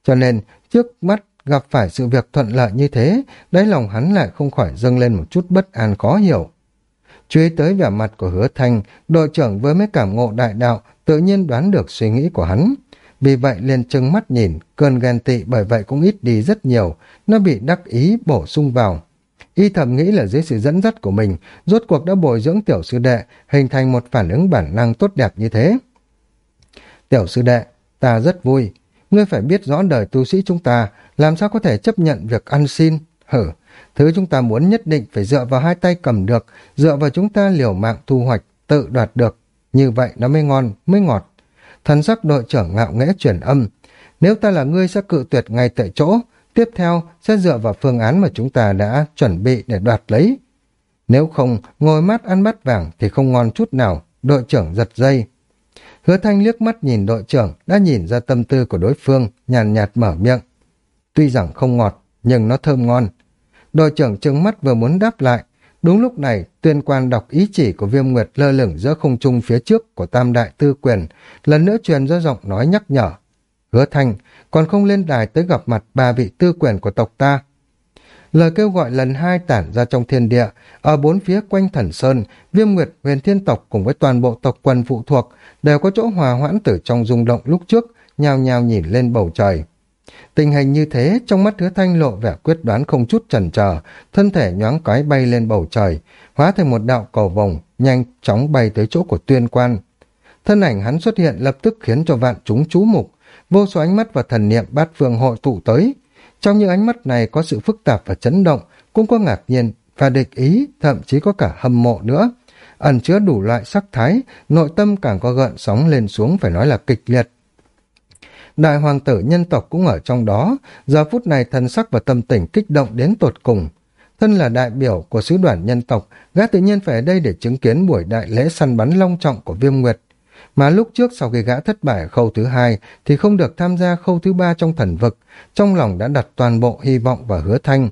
Cho nên, trước mắt gặp phải sự việc thuận lợi như thế, đáy lòng hắn lại không khỏi dâng lên một chút bất an khó hiểu. Chú ý tới vẻ mặt của hứa thanh, đội trưởng với mấy cảm ngộ đại đạo tự nhiên đoán được suy nghĩ của hắn. Vì vậy liền trừng mắt nhìn, cơn ghen tị bởi vậy cũng ít đi rất nhiều, nó bị đắc ý bổ sung vào. Y thầm nghĩ là dưới sự dẫn dắt của mình, rốt cuộc đã bồi dưỡng tiểu sư đệ, hình thành một phản ứng bản năng tốt đẹp như thế. Tiểu sư đệ, ta rất vui. Ngươi phải biết rõ đời tu sĩ chúng ta, làm sao có thể chấp nhận việc ăn xin. Hử, thứ chúng ta muốn nhất định phải dựa vào hai tay cầm được, dựa vào chúng ta liều mạng thu hoạch, tự đoạt được, như vậy nó mới ngon, mới ngọt. Thần sắc đội trưởng ngạo nghễ chuyển âm. Nếu ta là ngươi sẽ cự tuyệt ngay tại chỗ, tiếp theo sẽ dựa vào phương án mà chúng ta đã chuẩn bị để đoạt lấy. Nếu không, ngồi mắt ăn bát vàng thì không ngon chút nào, đội trưởng giật dây. Hứa thanh liếc mắt nhìn đội trưởng, đã nhìn ra tâm tư của đối phương, nhàn nhạt mở miệng. Tuy rằng không ngọt, nhưng nó thơm ngon. Đội trưởng trừng mắt vừa muốn đáp lại, Đúng lúc này, tuyên quan đọc ý chỉ của viêm nguyệt lơ lửng giữa không trung phía trước của tam đại tư quyền, lần nữa truyền ra giọng nói nhắc nhở. Hứa thanh, còn không lên đài tới gặp mặt ba vị tư quyền của tộc ta. Lời kêu gọi lần hai tản ra trong thiên địa, ở bốn phía quanh thần sơn, viêm nguyệt huyền thiên tộc cùng với toàn bộ tộc quần phụ thuộc đều có chỗ hòa hoãn từ trong rung động lúc trước, nhào nhào nhìn lên bầu trời. Tình hình như thế, trong mắt hứa thanh lộ vẻ quyết đoán không chút chần chờ, thân thể nhoáng cái bay lên bầu trời, hóa thành một đạo cầu vồng, nhanh chóng bay tới chỗ của tuyên quan. Thân ảnh hắn xuất hiện lập tức khiến cho vạn chúng chú mục, vô số ánh mắt và thần niệm bát phương hội tụ tới. Trong những ánh mắt này có sự phức tạp và chấn động, cũng có ngạc nhiên và địch ý, thậm chí có cả hâm mộ nữa. Ẩn chứa đủ loại sắc thái, nội tâm càng có gợn sóng lên xuống phải nói là kịch liệt. Đại hoàng tử nhân tộc cũng ở trong đó, giờ phút này thân sắc và tâm tình kích động đến tột cùng. Thân là đại biểu của sứ đoàn nhân tộc, gã tự nhiên phải ở đây để chứng kiến buổi đại lễ săn bắn long trọng của viêm nguyệt. Mà lúc trước sau khi gã thất bại ở khâu thứ hai thì không được tham gia khâu thứ ba trong thần vực, trong lòng đã đặt toàn bộ hy vọng và hứa thanh.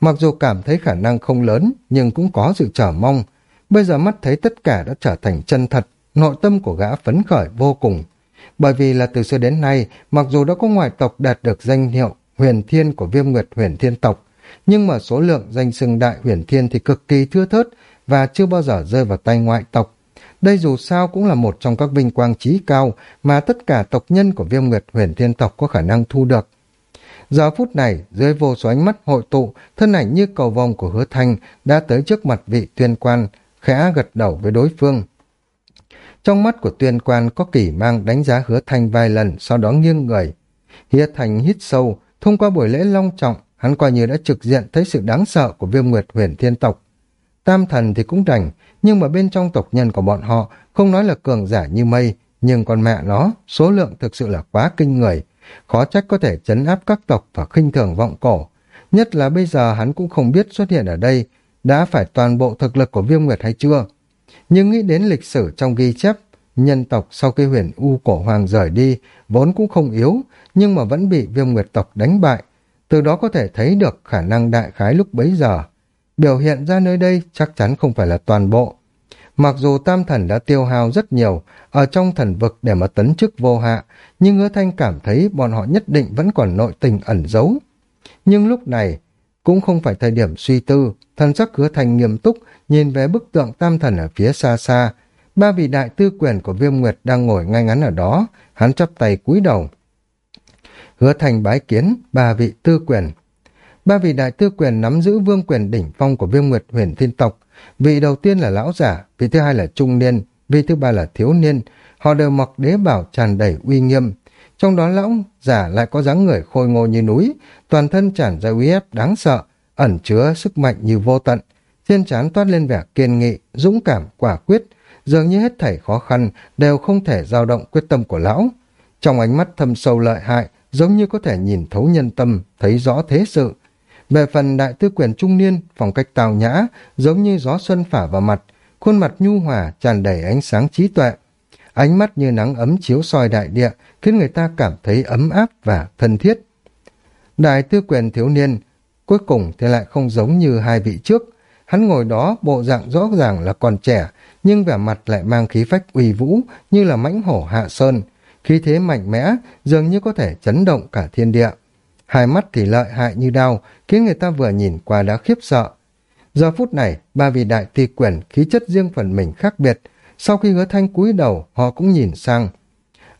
Mặc dù cảm thấy khả năng không lớn, nhưng cũng có sự trở mong. Bây giờ mắt thấy tất cả đã trở thành chân thật, nội tâm của gã phấn khởi vô cùng. Bởi vì là từ xưa đến nay, mặc dù đã có ngoại tộc đạt được danh hiệu huyền thiên của viêm nguyệt huyền thiên tộc, nhưng mà số lượng danh xưng đại huyền thiên thì cực kỳ thưa thớt và chưa bao giờ rơi vào tay ngoại tộc. Đây dù sao cũng là một trong các vinh quang trí cao mà tất cả tộc nhân của viêm nguyệt huyền thiên tộc có khả năng thu được. Giờ phút này, dưới vô số ánh mắt hội tụ, thân ảnh như cầu vòng của hứa thanh đã tới trước mặt vị tuyên quan, khẽ gật đầu với đối phương. Trong mắt của tuyên quan có kỷ mang đánh giá hứa thanh vài lần, sau đó nghiêng người. Hiết thành hít sâu, thông qua buổi lễ long trọng, hắn coi như đã trực diện thấy sự đáng sợ của viêm nguyệt huyền thiên tộc. Tam thần thì cũng rảnh, nhưng mà bên trong tộc nhân của bọn họ không nói là cường giả như mây, nhưng con mẹ nó, số lượng thực sự là quá kinh người. Khó trách có thể chấn áp các tộc và khinh thường vọng cổ. Nhất là bây giờ hắn cũng không biết xuất hiện ở đây, đã phải toàn bộ thực lực của viêm nguyệt hay chưa nhưng nghĩ đến lịch sử trong ghi chép, nhân tộc sau khi huyền U cổ hoàng rời đi, vốn cũng không yếu, nhưng mà vẫn bị viêm nguyệt tộc đánh bại. Từ đó có thể thấy được khả năng đại khái lúc bấy giờ. Biểu hiện ra nơi đây chắc chắn không phải là toàn bộ. Mặc dù tam thần đã tiêu hao rất nhiều ở trong thần vực để mà tấn chức vô hạ, nhưng hứa thanh cảm thấy bọn họ nhất định vẫn còn nội tình ẩn giấu. Nhưng lúc này, cũng không phải thời điểm suy tư, thần sắc hứa Thành nghiêm túc, nhìn về bức tượng tam thần ở phía xa xa. Ba vị đại tư quyền của viêm nguyệt đang ngồi ngay ngắn ở đó, hắn chắp tay cúi đầu. Hứa thành bái kiến, ba vị tư quyền. Ba vị đại tư quyền nắm giữ vương quyền đỉnh phong của viêm nguyệt huyền thiên tộc. Vị đầu tiên là lão giả, vị thứ hai là trung niên, vị thứ ba là thiếu niên. Họ đều mặc đế bảo tràn đầy uy nghiêm. Trong đó lão giả lại có dáng người khôi ngô như núi, toàn thân tràn ra uy ép đáng sợ, ẩn chứa sức mạnh như vô tận, trên trán toát lên vẻ kiên nghị, dũng cảm, quả quyết, dường như hết thảy khó khăn đều không thể dao động quyết tâm của lão. Trong ánh mắt thâm sâu lợi hại, giống như có thể nhìn thấu nhân tâm, thấy rõ thế sự. Về phần đại tư quyền trung niên, phong cách tào nhã, giống như gió xuân phả vào mặt, khuôn mặt nhu hòa tràn đầy ánh sáng trí tuệ. Ánh mắt như nắng ấm chiếu soi đại địa, khiến người ta cảm thấy ấm áp và thân thiết. Đại tư quyền thiếu niên, cuối cùng thì lại không giống như hai vị trước, Hắn ngồi đó bộ dạng rõ ràng là còn trẻ, nhưng vẻ mặt lại mang khí phách uy vũ như là mãnh hổ hạ sơn. Khí thế mạnh mẽ, dường như có thể chấn động cả thiên địa. Hai mắt thì lợi hại như đao, khiến người ta vừa nhìn qua đã khiếp sợ. Giờ phút này, ba vị đại ti quyền khí chất riêng phần mình khác biệt. Sau khi hứa thanh cúi đầu, họ cũng nhìn sang.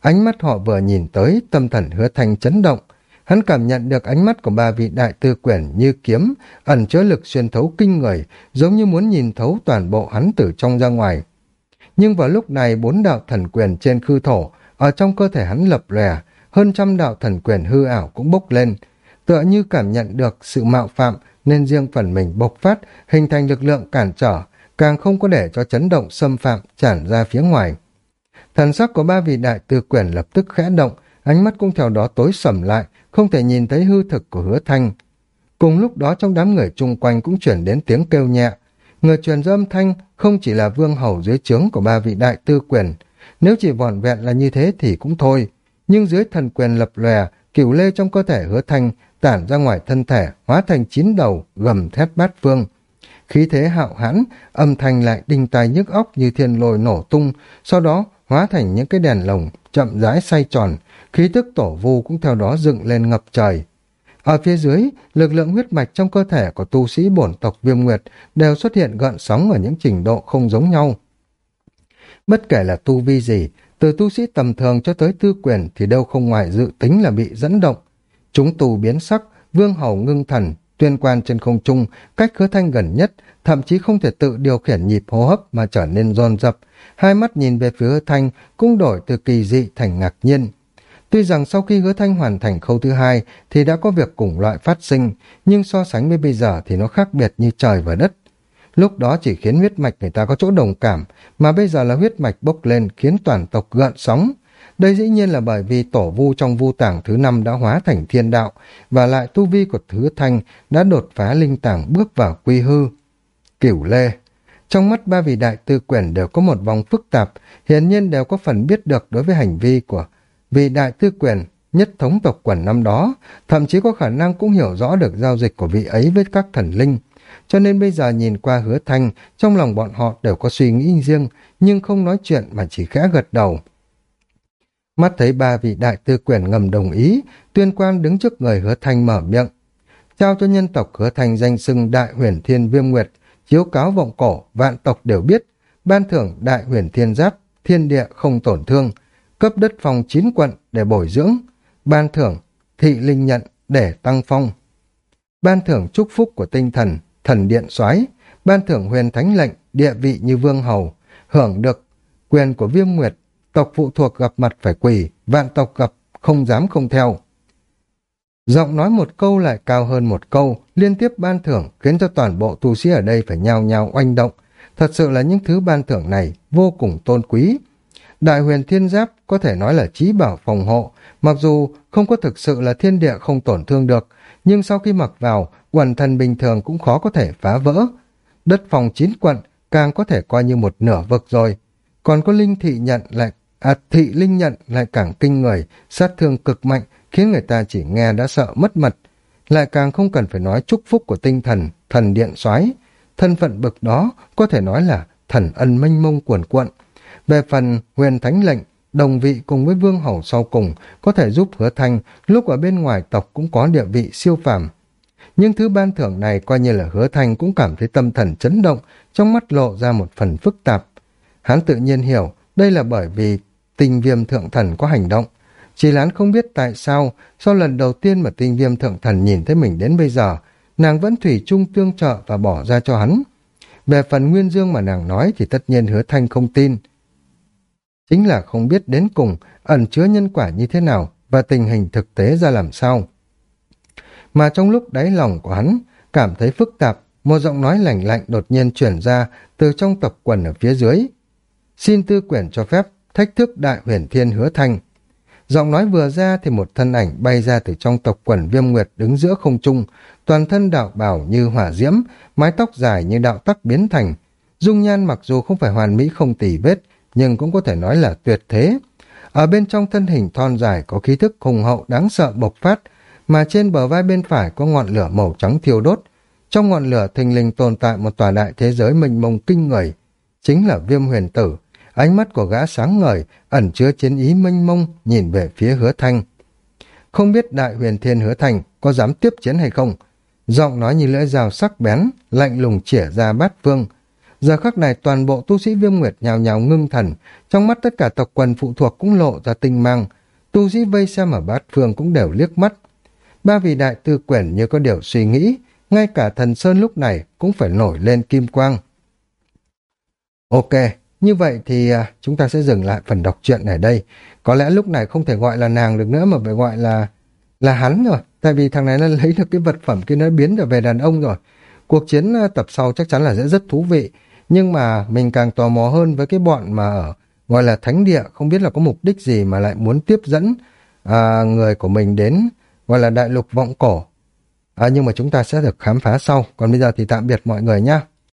Ánh mắt họ vừa nhìn tới, tâm thần hứa thanh chấn động, Hắn cảm nhận được ánh mắt của ba vị đại tư quyển như kiếm, ẩn chứa lực xuyên thấu kinh người, giống như muốn nhìn thấu toàn bộ hắn từ trong ra ngoài. Nhưng vào lúc này bốn đạo thần quyền trên khư thổ, ở trong cơ thể hắn lập lòe, hơn trăm đạo thần quyền hư ảo cũng bốc lên, tựa như cảm nhận được sự mạo phạm nên riêng phần mình bộc phát, hình thành lực lượng cản trở, càng không có để cho chấn động xâm phạm tràn ra phía ngoài. Thần sắc của ba vị đại tư quyền lập tức khẽ động, ánh mắt cũng theo đó tối sầm lại, không thể nhìn thấy hư thực của hứa thanh. Cùng lúc đó trong đám người chung quanh cũng chuyển đến tiếng kêu nhẹ. Người truyền ra âm thanh không chỉ là vương hầu dưới trướng của ba vị đại tư quyền. Nếu chỉ vỏn vẹn là như thế thì cũng thôi. Nhưng dưới thần quyền lập lòe, cửu lê trong cơ thể hứa thanh tản ra ngoài thân thể, hóa thành chín đầu, gầm thét bát phương. Khí thế hạo hãn, âm thanh lại đinh tai nhức óc như thiên lôi nổ tung, sau đó hóa thành những cái đèn lồng chậm rãi xoay tròn, khí tức tổ vu cũng theo đó dựng lên ngập trời. Ở phía dưới, lực lượng huyết mạch trong cơ thể của tu sĩ bổn tộc viêm nguyệt đều xuất hiện gợn sóng ở những trình độ không giống nhau. Bất kể là tu vi gì, từ tu sĩ tầm thường cho tới tư quyền thì đâu không ngoài dự tính là bị dẫn động. Chúng tù biến sắc, vương hầu ngưng thần, tuyên quan trên không trung, cách hứa thanh gần nhất, thậm chí không thể tự điều khiển nhịp hô hấp mà trở nên dồn dập. Hai mắt nhìn về phía hứa thanh cũng đổi từ kỳ dị thành ngạc nhiên. Tuy rằng sau khi hứa thanh hoàn thành khâu thứ hai thì đã có việc cùng loại phát sinh, nhưng so sánh với bây giờ thì nó khác biệt như trời và đất. Lúc đó chỉ khiến huyết mạch người ta có chỗ đồng cảm, mà bây giờ là huyết mạch bốc lên khiến toàn tộc gợn sóng. Đây dĩ nhiên là bởi vì tổ vu trong vu tảng thứ năm đã hóa thành thiên đạo, và lại tu vi của thứ thanh đã đột phá linh tảng bước vào quy hư. Cửu lê Trong mắt ba vị đại tư quyển đều có một vòng phức tạp, hiển nhiên đều có phần biết được đối với hành vi của vị đại tư quyền nhất thống tộc quần năm đó, thậm chí có khả năng cũng hiểu rõ được giao dịch của vị ấy với các thần linh. Cho nên bây giờ nhìn qua hứa thanh, trong lòng bọn họ đều có suy nghĩ riêng, nhưng không nói chuyện mà chỉ khẽ gật đầu. Mắt thấy ba vị đại tư quyển ngầm đồng ý, tuyên quan đứng trước người hứa thanh mở miệng. Trao cho nhân tộc hứa thanh danh xưng đại huyền thiên viêm nguyệt, chiếu cáo vọng cổ, vạn tộc đều biết, ban thưởng đại huyền thiên giáp, thiên địa không tổn thương, cấp đất phong chín quận để bồi dưỡng, ban thưởng thị linh nhận để tăng phong. Ban thưởng chúc phúc của tinh thần, thần điện soái ban thưởng huyền thánh lệnh, địa vị như vương hầu, hưởng được quyền của viêm nguyệt, tộc phụ thuộc gặp mặt phải quỳ, vạn tộc gặp không dám không theo. Giọng nói một câu lại cao hơn một câu, liên tiếp ban thưởng khiến cho toàn bộ tu sĩ ở đây phải nhao nhao oanh động. Thật sự là những thứ ban thưởng này vô cùng tôn quý. Đại huyền thiên giáp có thể nói là trí bảo phòng hộ, mặc dù không có thực sự là thiên địa không tổn thương được, nhưng sau khi mặc vào, quần thần bình thường cũng khó có thể phá vỡ. Đất phòng chín quận càng có thể coi như một nửa vực rồi. Còn có linh thị nhận lại, à thị linh nhận lại càng kinh người, sát thương cực mạnh, khiến người ta chỉ nghe đã sợ mất mật. Lại càng không cần phải nói chúc phúc của tinh thần, thần điện soái Thân phận bực đó có thể nói là thần ân mênh mông cuồn cuộn. Về phần huyền thánh lệnh, đồng vị cùng với vương hầu sau cùng có thể giúp hứa thanh lúc ở bên ngoài tộc cũng có địa vị siêu phàm. Nhưng thứ ban thưởng này coi như là hứa thanh cũng cảm thấy tâm thần chấn động, trong mắt lộ ra một phần phức tạp. Hắn tự nhiên hiểu đây là bởi vì tình viêm thượng thần có hành động. Chỉ lán không biết tại sao sau lần đầu tiên mà tinh viêm thượng thần nhìn thấy mình đến bây giờ, nàng vẫn thủy chung tương trợ và bỏ ra cho hắn. Về phần nguyên dương mà nàng nói thì tất nhiên hứa thanh không tin chính là không biết đến cùng ẩn chứa nhân quả như thế nào và tình hình thực tế ra làm sao. Mà trong lúc đáy lòng của hắn cảm thấy phức tạp, một giọng nói lạnh lạnh đột nhiên chuyển ra từ trong tập quần ở phía dưới. Xin tư quyển cho phép thách thức đại huyền thiên hứa thanh. Giọng nói vừa ra thì một thân ảnh bay ra từ trong tộc quần viêm nguyệt đứng giữa không trung, toàn thân đạo bảo như hỏa diễm, mái tóc dài như đạo tắc biến thành. Dung nhan mặc dù không phải hoàn mỹ không tỉ vết, nhưng cũng có thể nói là tuyệt thế. Ở bên trong thân hình thon dài có khí thức hùng hậu đáng sợ bộc phát, mà trên bờ vai bên phải có ngọn lửa màu trắng thiêu đốt. Trong ngọn lửa thình lình tồn tại một tòa đại thế giới mênh mông kinh người, chính là viêm huyền tử. Ánh mắt của gã sáng ngời, ẩn chứa chiến ý mênh mông nhìn về phía hứa thanh. Không biết đại huyền thiên hứa thanh có dám tiếp chiến hay không? Giọng nói như lưỡi dao sắc bén, lạnh lùng chĩa ra bát phương, Giờ khắc này toàn bộ tu sĩ viêm nguyệt nhào nhào ngưng thần, trong mắt tất cả tộc quần phụ thuộc cũng lộ ra tinh mang, tu sĩ vây xem ở bát phương cũng đều liếc mắt. Ba vị đại tư quyển như có điều suy nghĩ, ngay cả thần sơn lúc này cũng phải nổi lên kim quang. Ok, như vậy thì à, chúng ta sẽ dừng lại phần đọc truyện ở đây. Có lẽ lúc này không thể gọi là nàng được nữa mà phải gọi là là hắn rồi. Tại vì thằng này nó lấy được cái vật phẩm kia nó biến trở về đàn ông rồi. Cuộc chiến à, tập sau chắc chắn là sẽ rất thú vị nhưng mà mình càng tò mò hơn với cái bọn mà ở gọi là thánh địa không biết là có mục đích gì mà lại muốn tiếp dẫn à, người của mình đến gọi là đại lục vọng cổ à, nhưng mà chúng ta sẽ được khám phá sau còn bây giờ thì tạm biệt mọi người nhé